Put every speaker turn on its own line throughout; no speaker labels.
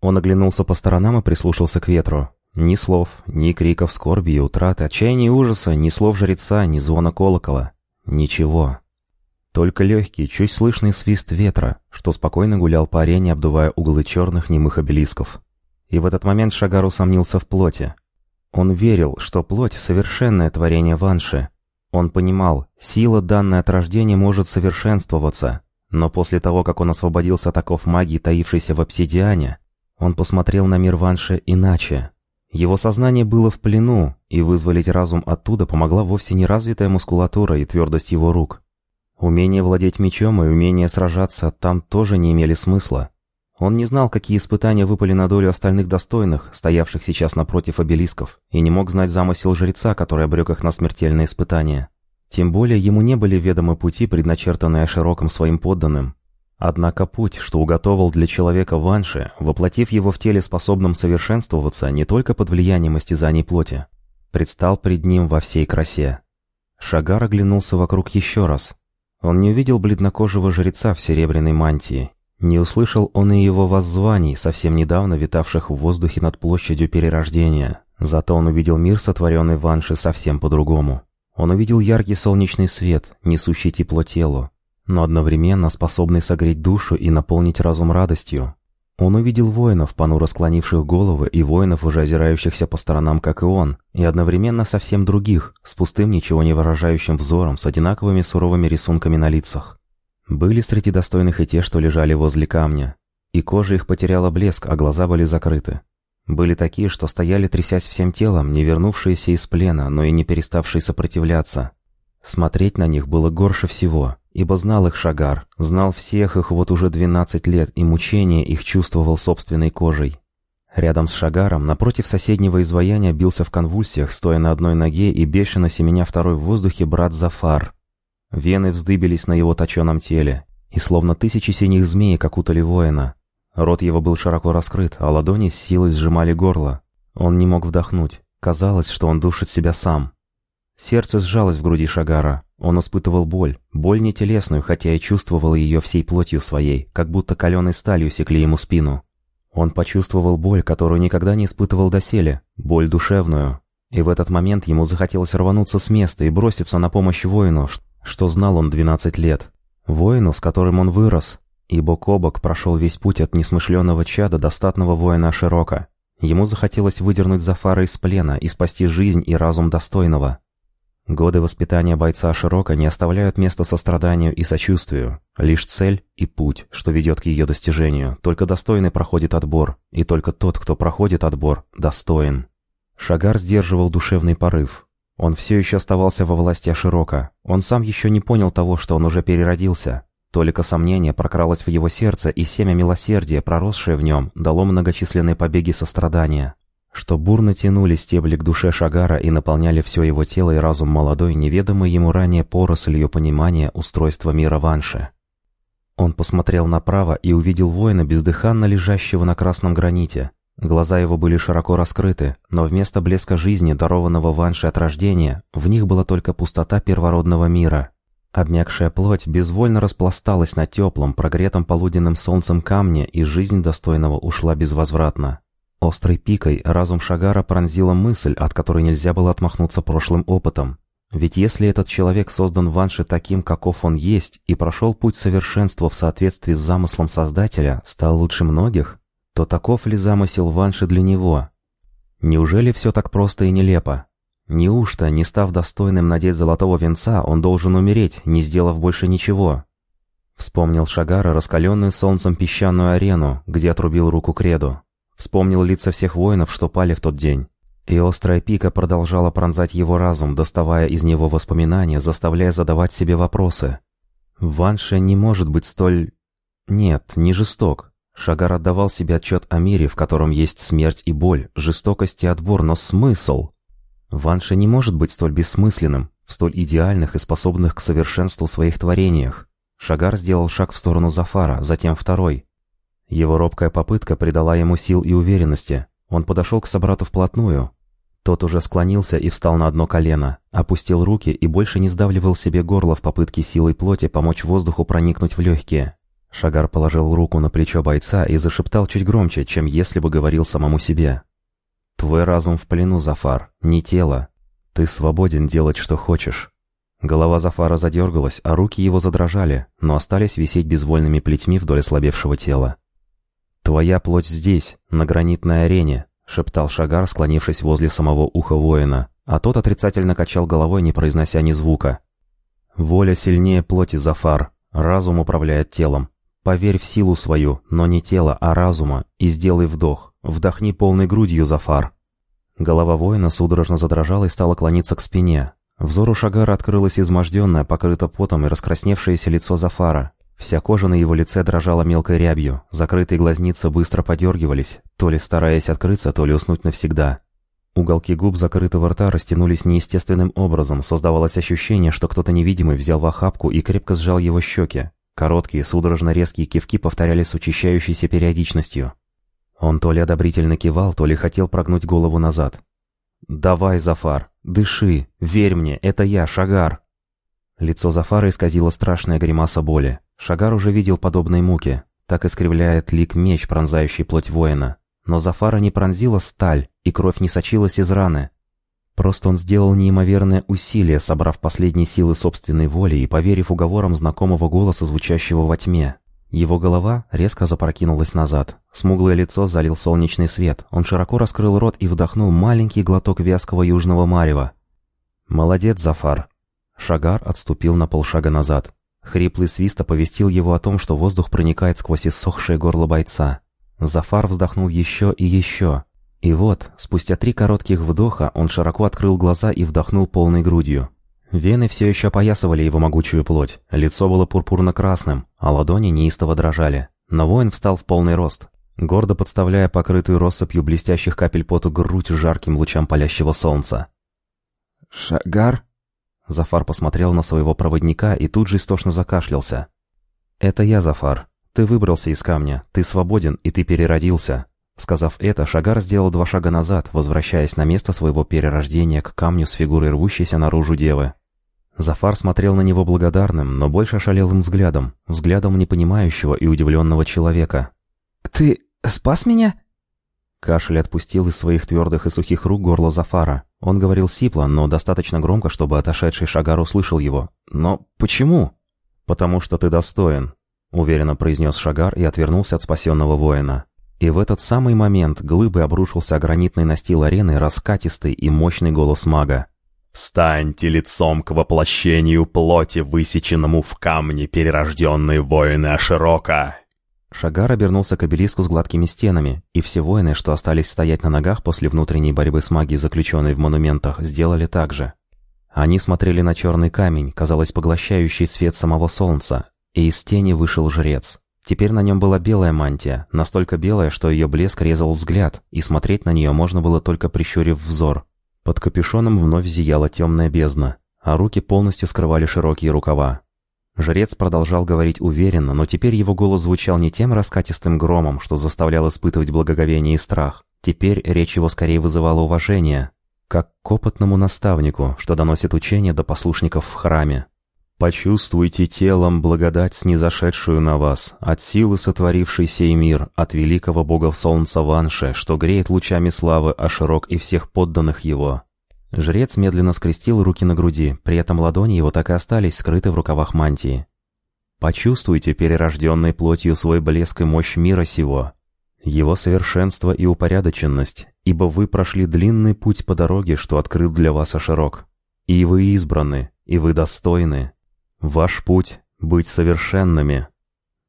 Он оглянулся по сторонам и прислушался к ветру. Ни слов, ни криков скорби и утраты, отчаяния и ужаса, ни слов жреца, ни звона колокола. Ничего. Только легкий, чуть слышный свист ветра, что спокойно гулял по арене, обдувая углы черных немых обелисков. И в этот момент Шагар усомнился в плоти. Он верил, что плоть — совершенное творение Ванши. Он понимал, сила, данная от рождения, может совершенствоваться. Но после того, как он освободился от оков магии, таившейся в обсидиане, он посмотрел на мир Ванши иначе. Его сознание было в плену, и вызволить разум оттуда помогла вовсе не развитая мускулатура и твердость его рук. Умение владеть мечом и умение сражаться там тоже не имели смысла. Он не знал, какие испытания выпали на долю остальных достойных, стоявших сейчас напротив обелисков, и не мог знать замысел жреца, который обрек их на смертельные испытания. Тем более ему не были ведомы пути, предначертанные широким своим подданным. Однако путь, что уготовал для человека Ванши, воплотив его в теле, способном совершенствоваться не только под влиянием истязаний плоти, предстал пред ним во всей красе. Шагар оглянулся вокруг еще раз. Он не увидел бледнокожего жреца в серебряной мантии не услышал он и его воззваний, совсем недавно витавших в воздухе над площадью перерождения. Зато он увидел мир, сотворенный Ванши, совсем по-другому. Он увидел яркий солнечный свет, несущий тепло телу, но одновременно способный согреть душу и наполнить разум радостью. Он увидел воинов, понуро склонивших головы, и воинов, уже озирающихся по сторонам, как и он, и одновременно совсем других, с пустым, ничего не выражающим взором, с одинаковыми суровыми рисунками на лицах. Были среди достойных и те, что лежали возле камня, и кожа их потеряла блеск, а глаза были закрыты. Были такие, что стояли, трясясь всем телом, не вернувшиеся из плена, но и не переставшие сопротивляться. Смотреть на них было горше всего, ибо знал их Шагар, знал всех их вот уже двенадцать лет, и мучение их чувствовал собственной кожей. Рядом с Шагаром, напротив соседнего изваяния, бился в конвульсиях, стоя на одной ноге и бешено семеня второй в воздухе брат Зафар, Вены вздыбились на его точеном теле, и словно тысячи синих змеек окутали воина. Рот его был широко раскрыт, а ладони с силой сжимали горло. Он не мог вдохнуть. Казалось, что он душит себя сам. Сердце сжалось в груди Шагара. Он испытывал боль, боль не телесную, хотя и чувствовал ее всей плотью своей, как будто каленой сталью секли ему спину. Он почувствовал боль, которую никогда не испытывал доселе, боль душевную. И в этот момент ему захотелось рвануться с места и броситься на помощь воину, что знал он 12 лет. Воину, с которым он вырос, и бок о бок прошел весь путь от несмышленного чада до статного воина Широка. Ему захотелось выдернуть Зафара из плена и спасти жизнь и разум достойного. Годы воспитания бойца Широка не оставляют места состраданию и сочувствию. Лишь цель и путь, что ведет к ее достижению. Только достойный проходит отбор, и только тот, кто проходит отбор, достоин. Шагар сдерживал душевный порыв. Он все еще оставался во власти Аширока. Он сам еще не понял того, что он уже переродился. Только сомнение прокралось в его сердце, и семя милосердия, проросшее в нем, дало многочисленные побеги сострадания, что бурно тянули стебли к душе Шагара и наполняли все его тело и разум молодой, неведомой ему ранее порослью понимания устройства мира Ванши. Он посмотрел направо и увидел воина, бездыханно лежащего на красном граните. Глаза его были широко раскрыты, но вместо блеска жизни, дарованного Ванши от рождения, в них была только пустота первородного мира. Обмякшая плоть безвольно распласталась на теплом, прогретом полуденным солнцем камне, и жизнь достойного ушла безвозвратно. Острой пикой разум Шагара пронзила мысль, от которой нельзя было отмахнуться прошлым опытом. Ведь если этот человек создан Ванши таким, каков он есть, и прошел путь совершенства в соответствии с замыслом Создателя, стал лучше многих, то таков ли замысел Ванши для него? Неужели все так просто и нелепо? Неужто, не став достойным надеть золотого венца, он должен умереть, не сделав больше ничего? Вспомнил Шагара раскаленную солнцем песчаную арену, где отрубил руку Креду. Вспомнил лица всех воинов, что пали в тот день. И острая пика продолжала пронзать его разум, доставая из него воспоминания, заставляя задавать себе вопросы. Ванша не может быть столь... Нет, не жесток. Шагар отдавал себе отчет о мире, в котором есть смерть и боль, жестокость и отбор, но смысл... Ванша не может быть столь бессмысленным, в столь идеальных и способных к совершенству своих творениях. Шагар сделал шаг в сторону Зафара, затем второй. Его робкая попытка придала ему сил и уверенности. Он подошел к собрату вплотную. Тот уже склонился и встал на одно колено, опустил руки и больше не сдавливал себе горло в попытке силой плоти помочь воздуху проникнуть в легкие. Шагар положил руку на плечо бойца и зашептал чуть громче, чем если бы говорил самому себе. «Твой разум в плену, Зафар, не тело. Ты свободен делать, что хочешь». Голова Зафара задергалась, а руки его задрожали, но остались висеть безвольными плетьми вдоль ослабевшего тела. «Твоя плоть здесь, на гранитной арене», — шептал Шагар, склонившись возле самого уха воина, а тот отрицательно качал головой, не произнося ни звука. «Воля сильнее плоти, Зафар, разум управляет телом. Поверь в силу свою, но не тело, а разума, и сделай вдох. Вдохни полной грудью, Зафар». Голова воина судорожно задрожала и стала клониться к спине. Взору Шагара открылось изможденное, покрыто потом и раскрасневшееся лицо Зафара. Вся кожа на его лице дрожала мелкой рябью, закрытые глазницы быстро подергивались, то ли стараясь открыться, то ли уснуть навсегда. Уголки губ закрытого рта растянулись неестественным образом, создавалось ощущение, что кто-то невидимый взял в охапку и крепко сжал его щеки. Короткие, судорожно резкие кивки повторялись с учащающейся периодичностью. Он то ли одобрительно кивал, то ли хотел прогнуть голову назад. «Давай, Зафар, дыши, верь мне, это я, Шагар!» Лицо Зафара исказило страшная гримаса боли. Шагар уже видел подобные муки. Так искривляет лик меч, пронзающий плоть воина. Но Зафара не пронзила сталь, и кровь не сочилась из раны. Просто он сделал неимоверное усилие, собрав последние силы собственной воли и поверив уговорам знакомого голоса, звучащего во тьме. Его голова резко запрокинулась назад. Смуглое лицо залил солнечный свет. Он широко раскрыл рот и вдохнул маленький глоток вязкого южного марева. «Молодец, Зафар!» Шагар отступил на полшага назад. Хриплый свист оповестил его о том, что воздух проникает сквозь иссохшее горло бойца. Зафар вздохнул еще и еще. И вот, спустя три коротких вдоха, он широко открыл глаза и вдохнул полной грудью. Вены все еще опоясывали его могучую плоть, лицо было пурпурно-красным, а ладони неистово дрожали. Но воин встал в полный рост, гордо подставляя покрытую россыпью блестящих капель поту грудь жарким лучам палящего солнца. «Шагар?» Зафар посмотрел на своего проводника и тут же истошно закашлялся. «Это я, Зафар. Ты выбрался из камня, ты свободен и ты переродился». Сказав это, Шагар сделал два шага назад, возвращаясь на место своего перерождения к камню с фигурой рвущейся наружу девы. Зафар смотрел на него благодарным, но больше ошалелым взглядом, взглядом непонимающего и удивленного человека. «Ты спас меня?» Кашель отпустил из своих твердых и сухих рук горло Зафара. Он говорил сипло, но достаточно громко, чтобы отошедший Шагар услышал его. «Но почему?» «Потому что ты достоин», — уверенно произнес Шагар и отвернулся от спасенного воина. И в этот самый момент глыбы обрушился гранитный настил арены раскатистый и мощный голос мага. «Встаньте лицом к воплощению плоти, высеченному в камне перерожденные воины Аширока!» Шагар обернулся к обелиску с гладкими стенами, и все воины, что остались стоять на ногах после внутренней борьбы с магией, заключенной в монументах, сделали так же. Они смотрели на черный камень, казалось поглощающий свет самого солнца, и из тени вышел жрец. Теперь на нем была белая мантия, настолько белая, что ее блеск резал взгляд, и смотреть на нее можно было только прищурив взор. Под капюшоном вновь зияла темная бездна, а руки полностью скрывали широкие рукава. Жрец продолжал говорить уверенно, но теперь его голос звучал не тем раскатистым громом, что заставлял испытывать благоговение и страх. Теперь речь его скорее вызывала уважение, как к опытному наставнику, что доносит учение до послушников в храме. Почувствуйте телом благодать, снизошедшую на вас, от силы сотворившей сей мир, от великого бога солнца Ванше, что греет лучами славы Аширок и всех подданных его». Жрец медленно скрестил руки на груди, при этом ладони его так и остались скрыты в рукавах мантии. «Почувствуйте перерожденной плотью свой блеск и мощь мира сего, его совершенство и упорядоченность, ибо вы прошли длинный путь по дороге, что открыл для вас Аширок. И вы избраны, и вы достойны, Ваш путь — быть совершенными.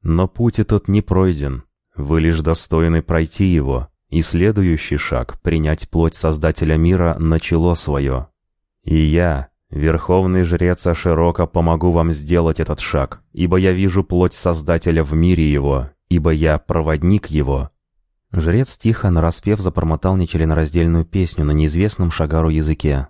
Но путь этот не пройден. Вы лишь достойны пройти его, и следующий шаг — принять плоть Создателя мира начало свое. И я, Верховный Жрец Аширока, помогу вам сделать этот шаг, ибо я вижу плоть Создателя в мире его, ибо я проводник его». Жрец тихо, нараспев, запормотал нечленораздельную песню на неизвестном Шагару языке.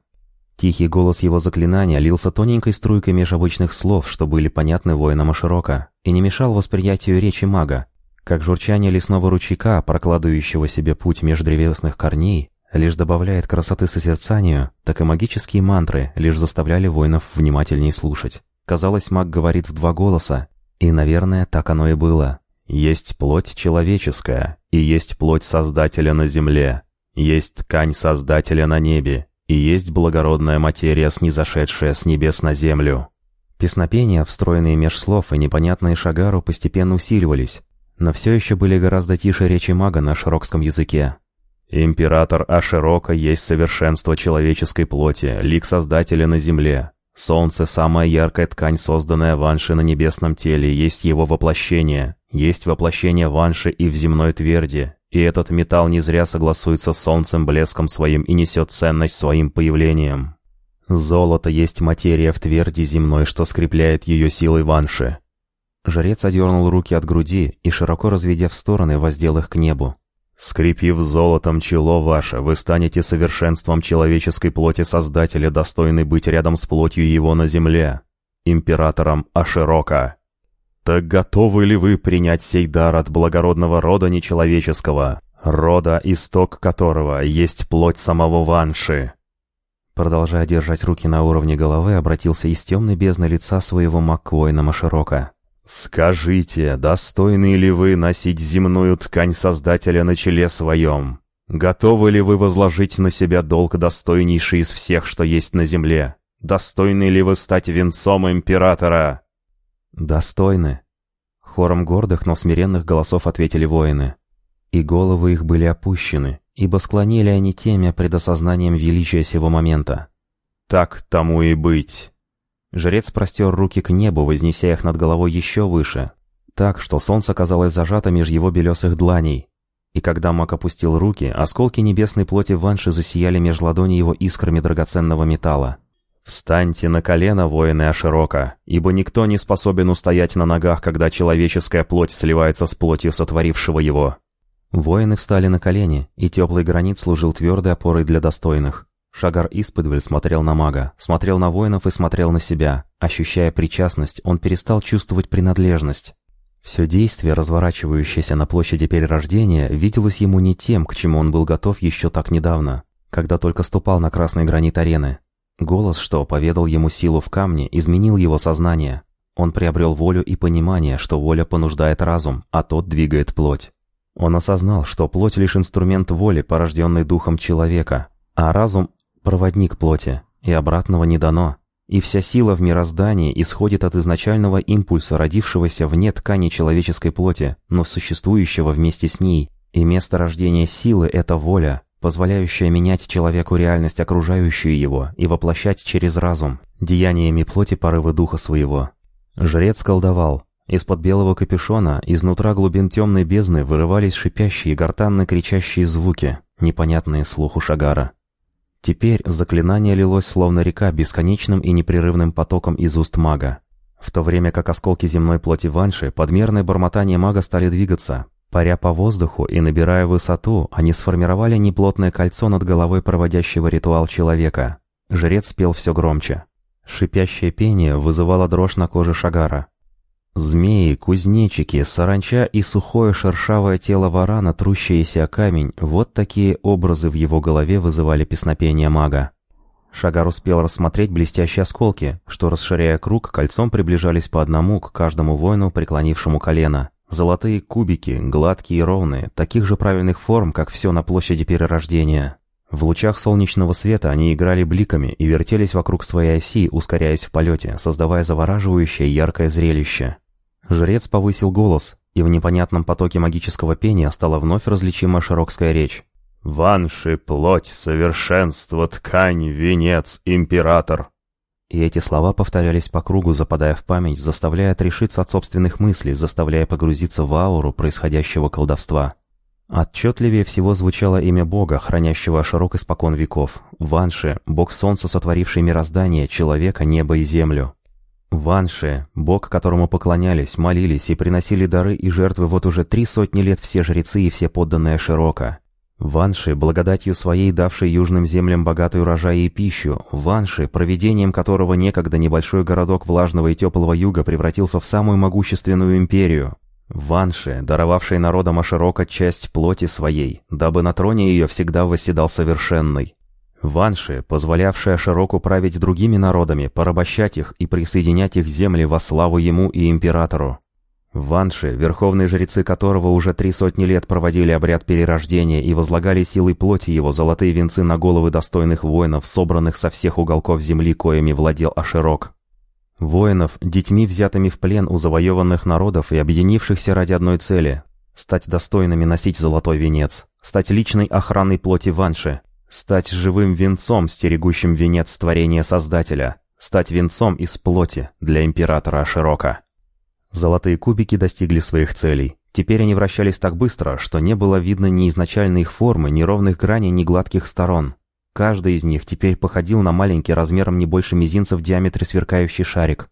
Тихий голос его заклинания лился тоненькой струйкой меж обычных слов, что были понятны воинам Аширока, и не мешал восприятию речи мага, как журчание лесного ручейка, прокладывающего себе путь меж древесных корней, лишь добавляет красоты созерцанию, так и магические мантры лишь заставляли воинов внимательнее слушать. Казалось, маг говорит в два голоса, И, наверное, так оно и было. Есть плоть человеческая, и есть плоть Создателя на земле, есть ткань Создателя на небе, и есть благородная материя, снизошедшая с небес на землю. Песнопения, встроенные меж слов и непонятные шагару, постепенно усиливались, но все еще были гораздо тише речи мага на широкском языке. «Император Аширока есть совершенство человеческой плоти, лик Создателя на земле. Солнце — самая яркая ткань, созданная Ванши на небесном теле, есть его воплощение, есть воплощение Ванши и в земной тверди, и этот металл не зря согласуется с солнцем блеском своим и несет ценность своим появлением. Золото есть материя в тверди земной, что скрепляет ее силой Ванши. Жрец одернул руки от груди и, широко разведя в стороны, воздел их к небу. «Скрепив золотом чело ваше, вы станете совершенством человеческой плоти Создателя, достойный быть рядом с плотью его на земле, императором Аширока. Так готовы ли вы принять сей дар от благородного рода нечеловеческого, рода, исток которого есть плоть самого Ванши?» Продолжая держать руки на уровне головы, обратился из темной бездны лица своего Маквоина Маширока. «Скажите, достойны ли вы носить земную ткань Создателя на челе своем? Готовы ли вы возложить на себя долг достойнейший из всех, что есть на земле? Достойны ли вы стать венцом императора?» «Достойны», — хором гордых, но смиренных голосов ответили воины. И головы их были опущены, ибо склонили они темя пред осознанием величия сего момента. «Так тому и быть». Жрец простер руки к небу, вознеся их над головой еще выше, так, что солнце казалось зажато меж его белесых дланей. И когда маг опустил руки, осколки небесной плоти Ванши засияли меж ладони его искрами драгоценного металла. «Встаньте на колено, воины Аширока, ибо никто не способен устоять на ногах, когда человеческая плоть сливается с плотью сотворившего его». Воины встали на колени, и теплый гранит служил твердой опорой для достойных. Шагар исподволь смотрел на мага, смотрел на воинов и смотрел на себя. Ощущая причастность, он перестал чувствовать принадлежность. Все действие, разворачивающееся на площади Перерождения, виделось ему не тем, к чему он был готов еще так недавно, когда только ступал на красный гранит арены. Голос, что поведал ему силу в камне, изменил его сознание. Он приобрел волю и понимание, что воля понуждает разум, а тот двигает плоть. Он осознал, что плоть лишь инструмент воли, порожденный духом человека, а разум проводник плоти, и обратного не дано. И вся сила в мироздании исходит от изначального импульса, родившегося вне ткани человеческой плоти, но существующего вместе с ней. И место рождения силы — это воля, позволяющая менять человеку реальность, окружающую его, и воплощать через разум, деяниями плоти порывы духа своего. Жрец колдовал. Из-под белого капюшона, изнутра глубин темной бездны вырывались шипящие, гортанно кричащие звуки, непонятные слуху Шагара. Теперь заклинание лилось словно река бесконечным и непрерывным потоком из уст мага. В то время как осколки земной плоти Ванши, подмерное бормотание мага стали двигаться. Паря по воздуху и набирая высоту, они сформировали неплотное кольцо над головой проводящего ритуал человека. Жрец пел все громче. Шипящее пение вызывало дрожь на коже Шагара. Змеи, кузнечики, саранча и сухое шершавое тело варана, трущееся камень, вот такие образы в его голове вызывали песнопение мага. Шагар успел рассмотреть блестящие осколки, что, расширяя круг, кольцом приближались по одному к каждому воину, преклонившему колено. Золотые кубики, гладкие и ровные, таких же правильных форм, как все на площади перерождения. В лучах солнечного света они играли бликами и вертелись вокруг своей оси, ускоряясь в полете, создавая завораживающее яркое зрелище. Жрец повысил голос, и в непонятном потоке магического пения стала вновь различима широкская речь. «Ванши, плоть, совершенство, ткань, венец, император!» И эти слова повторялись по кругу, западая в память, заставляя отрешиться от собственных мыслей, заставляя погрузиться в ауру происходящего колдовства. Отчетливее всего звучало имя Бога, хранящего широк испокон веков. Ванши, Бог Солнца, сотворивший мироздание, человека, небо и землю. Ванши, бог, которому поклонялись, молились и приносили дары и жертвы вот уже три сотни лет все жрецы и все подданные Широка. Ванши, благодатью своей давший южным землям богатый урожай и пищу, Ванши, проведением которого некогда небольшой городок влажного и теплого юга превратился в самую могущественную империю. Ванши, даровавший народам Аширока часть плоти своей, дабы на троне ее всегда восседал совершенный. Ванши, позволявшая широко править другими народами, порабощать их и присоединять их земли во славу ему и императору. Ванши, верховные жрецы которого уже три сотни лет проводили обряд перерождения и возлагали силой плоти его золотые венцы на головы достойных воинов, собранных со всех уголков земли, коими владел Аширок. Воинов, детьми, взятыми в плен у завоеванных народов и объединившихся ради одной цели — стать достойными носить золотой венец, стать личной охраной плоти Ванши, стать живым венцом, стерегущим венец творения Создателя, стать венцом из плоти для императора Аширока. Золотые кубики достигли своих целей. Теперь они вращались так быстро, что не было видно ни изначальной их формы, ни ровных граней, ни гладких сторон. Каждый из них теперь походил на маленький размером не больше мизинца в диаметре сверкающий шарик.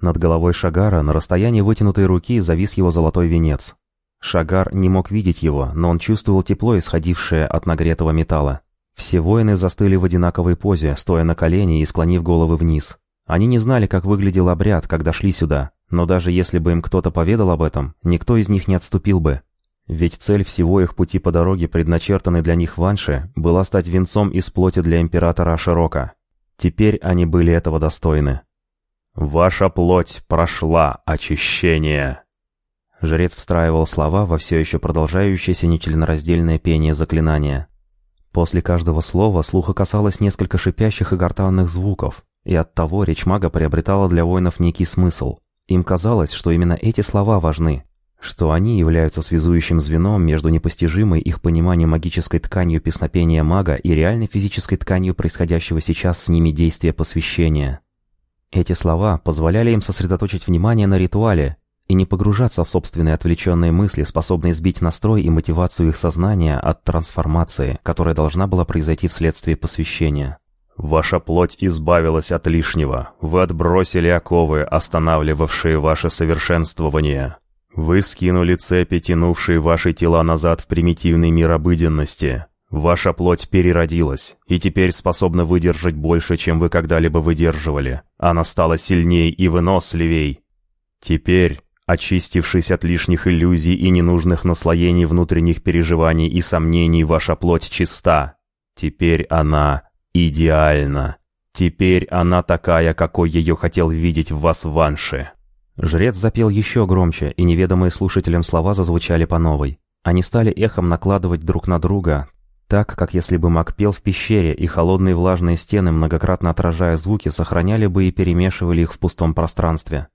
Над головой Шагара на расстоянии вытянутой руки завис его золотой венец. Шагар не мог видеть его, но он чувствовал тепло, исходившее от нагретого металла. Все воины застыли в одинаковой позе, стоя на колени и склонив головы вниз. Они не знали, как выглядел обряд, когда шли сюда, но даже если бы им кто-то поведал об этом, никто из них не отступил бы. Ведь цель всего их пути по дороге, предначертанной для них Ванши, была стать венцом из плоти для императора Аширока. Теперь они были этого достойны. «Ваша плоть прошла очищение!» Жрец встраивал слова во все еще продолжающееся нечленораздельное пение заклинания. После каждого слова слуха касалось несколько шипящих и гортанных звуков, и оттого речь мага приобретала для воинов некий смысл. Им казалось, что именно эти слова важны, что они являются связующим звеном между непостижимой их пониманием магической тканью песнопения мага и реальной физической тканью происходящего сейчас с ними действия посвящения. Эти слова позволяли им сосредоточить внимание на ритуале и не погружаться в собственные отвлеченные мысли, способные сбить настрой и мотивацию их сознания от трансформации, которая должна была произойти вследствие посвящения. Ваша плоть избавилась от лишнего. Вы отбросили оковы, останавливавшие ваше совершенствование. Вы скинули цепи, тянувшие ваши тела назад в примитивный мир обыденности. Ваша плоть переродилась, и теперь способна выдержать больше, чем вы когда-либо выдерживали. Она стала сильней и выносливей. Теперь, очистившись от лишних иллюзий и ненужных наслоений внутренних переживаний и сомнений, ваша плоть чиста. Теперь она Идеально. Теперь она такая, какой ее хотел видеть в вас Ванши. Жрец запел еще громче, и неведомые слушателям слова зазвучали по новой. Они стали эхом накладывать друг на друга, так, как если бы маг пел в пещере, и холодные влажные стены, многократно отражая звуки, сохраняли бы и перемешивали их в пустом пространстве.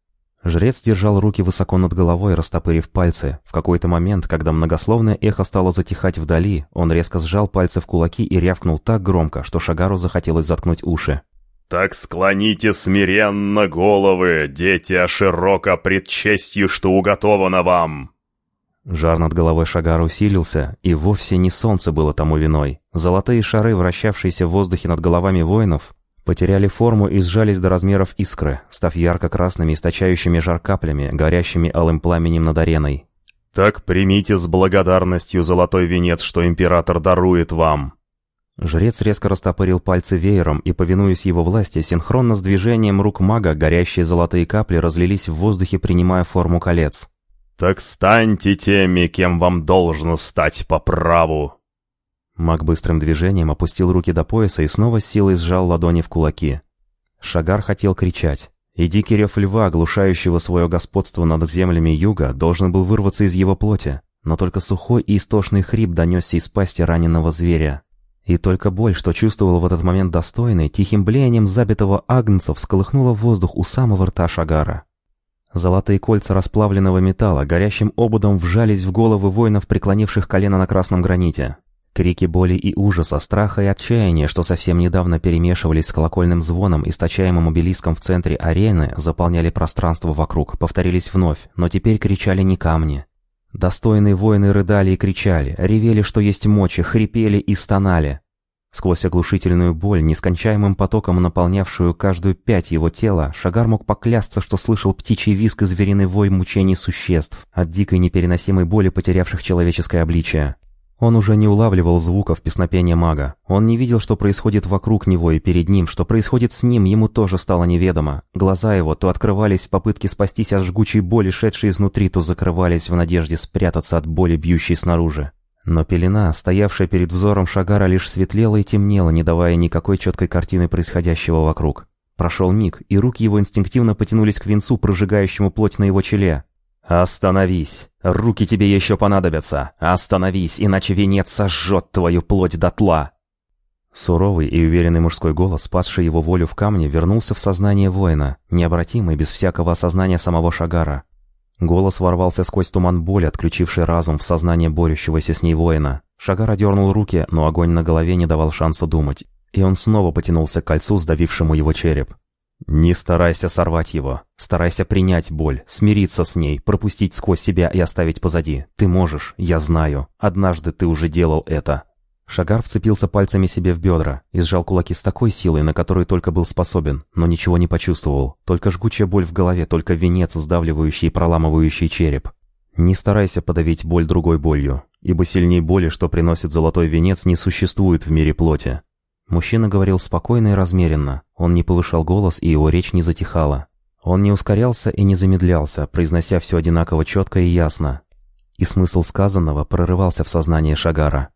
Жрец держал руки высоко над головой, растопырив пальцы. В какой-то момент, когда многословное эхо стало затихать вдали, он резко сжал пальцы в кулаки и рявкнул так громко, что Шагару захотелось заткнуть уши.
«Так склоните смиренно головы, дети Аширока, пред честью, что уготовано вам!»
Жар над головой Шагара усилился, и вовсе не солнце было тому виной. Золотые шары, вращавшиеся в воздухе над головами воинов, потеряли форму и сжались до размеров искры, став ярко-красными, источающими жар каплями, горящими алым пламенем над ареной.
«Так примите с благодарностью золотой венец, что император дарует вам!»
Жрец резко растопырил пальцы веером, и, повинуясь его власти, синхронно с движением рук мага горящие золотые капли разлились в воздухе, принимая форму колец.
«Так станьте теми, кем вам должно стать по праву!»
Маг быстрым движением опустил руки до пояса и снова с силой сжал ладони в кулаки. Шагар хотел кричать. И дикий рев льва, оглушающего свое господство над землями юга, должен был вырваться из его плоти, но только сухой и истошный хрип донесся из пасти раненого зверя. И только боль, что чувствовал в этот момент достойный, тихим блеянием забитого агнца всколыхнула воздух у самого рта Шагара. Золотые кольца расплавленного металла горящим обудом вжались в головы воинов, преклонивших колено на красном граните. Крики боли и ужаса, страха и отчаяния, что совсем недавно перемешивались с колокольным звоном, источаемым обелиском в центре арены, заполняли пространство вокруг, повторились вновь, но теперь кричали не камни. Достойные воины рыдали и кричали, ревели, что есть мочи, хрипели и стонали. Сквозь оглушительную боль, нескончаемым потоком наполнявшую каждую пять его тела, Шагар мог поклясться, что слышал птичий визг и звериный вой мучений существ, от дикой непереносимой боли потерявших человеческое обличие. Он уже не улавливал звуков песнопения мага. Он не видел, что происходит вокруг него и перед ним, что происходит с ним, ему тоже стало неведомо. Глаза его то открывались в попытке спастись от жгучей боли, шедшей изнутри, то закрывались в надежде спрятаться от боли, бьющей снаружи. Но пелена, стоявшая перед взором Шагара, лишь светлела и темнела, не давая никакой четкой картины происходящего вокруг. Прошел миг, и руки его инстинктивно потянулись к венцу, прожигающему плоть на его челе. «Остановись! Руки тебе еще понадобятся! Остановись, иначе венец сожжет твою плоть дотла!» Суровый и уверенный мужской голос, спасший его волю в камне, вернулся в сознание воина, необратимый, без всякого осознания самого Шагара. Голос ворвался сквозь туман боли, отключивший разум в сознание борющегося с ней воина. Шагар одернул руки, но огонь на голове не давал шанса думать, и он снова потянулся к кольцу, сдавившему его череп. «Не старайся сорвать его. Старайся принять боль, смириться с ней, пропустить сквозь себя и оставить позади. Ты можешь, я знаю. Однажды ты уже делал это». Шагар вцепился пальцами себе в бедра и сжал кулаки с такой силой, на которую только был способен, но ничего не почувствовал. Только жгучая боль в голове, только венец, сдавливающий и проламывающий череп. Не старайся подавить боль другой болью, ибо сильней боли, что приносит золотой венец, не существует в мире плоти. Мужчина говорил спокойно и размеренно, он не повышал голос, и его речь не затихала. Он не ускорялся и не замедлялся, произнося все одинаково четко и ясно. И смысл сказанного прорывался в сознание Шагара.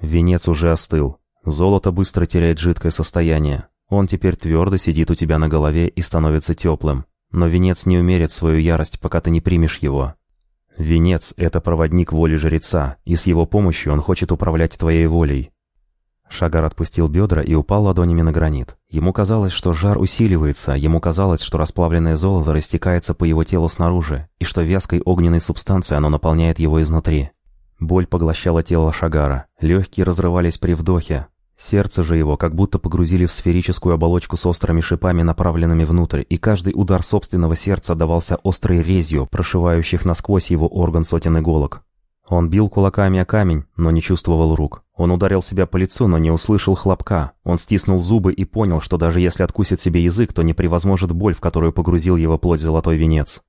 Венец уже остыл. Золото быстро теряет жидкое состояние. Он теперь твердо сидит у тебя на голове и становится теплым. Но венец не умерит свою ярость, пока ты не примешь его. Венец — это проводник воли жреца, и с его помощью он хочет управлять твоей волей. Шагар отпустил бедра и упал ладонями на гранит. Ему казалось, что жар усиливается, ему казалось, что расплавленное золото растекается по его телу снаружи, и что вязкой огненной субстанцией оно наполняет его изнутри. Боль поглощала тело Шагара, легкие разрывались при вдохе. Сердце же его как будто погрузили в сферическую оболочку с острыми шипами, направленными внутрь, и каждый удар собственного сердца давался острой резью, прошивающих насквозь его орган сотен иголок. Он бил кулаками о камень, но не чувствовал рук. Он ударил себя по лицу, но не услышал хлопка. Он стиснул зубы и понял, что даже если откусит себе язык, то не превозможет боль, в которую погрузил его плоть золотой венец.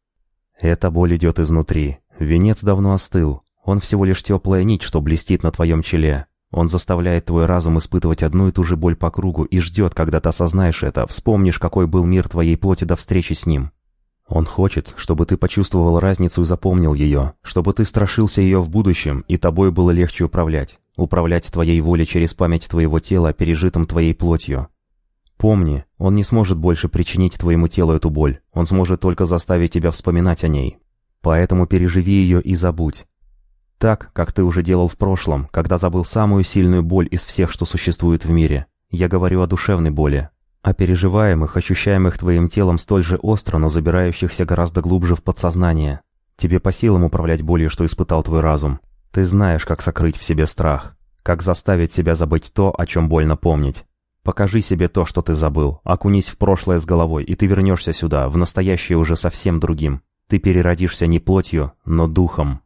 Эта боль идет изнутри. Венец давно остыл. Он всего лишь теплая нить, что блестит на твоем челе. Он заставляет твой разум испытывать одну и ту же боль по кругу и ждет, когда ты осознаешь это, вспомнишь, какой был мир твоей плоти до встречи с ним. Он хочет, чтобы ты почувствовал разницу и запомнил ее, чтобы ты страшился ее в будущем, и тобой было легче управлять. Управлять твоей волей через память твоего тела, пережитым твоей плотью. Помни, он не сможет больше причинить твоему телу эту боль, он сможет только заставить тебя вспоминать о ней. Поэтому переживи ее и забудь. Так, как ты уже делал в прошлом, когда забыл самую сильную боль из всех, что существует в мире. Я говорю о душевной боли, о переживаемых, ощущаемых твоим телом столь же остро, но забирающихся гораздо глубже в подсознание. Тебе по силам управлять болью, что испытал твой разум. Ты знаешь, как сокрыть в себе страх, как заставить себя забыть то, о чем больно помнить. Покажи себе то, что ты забыл, окунись в прошлое с головой, и ты вернешься сюда, в настоящее уже совсем другим. Ты переродишься не плотью, но духом.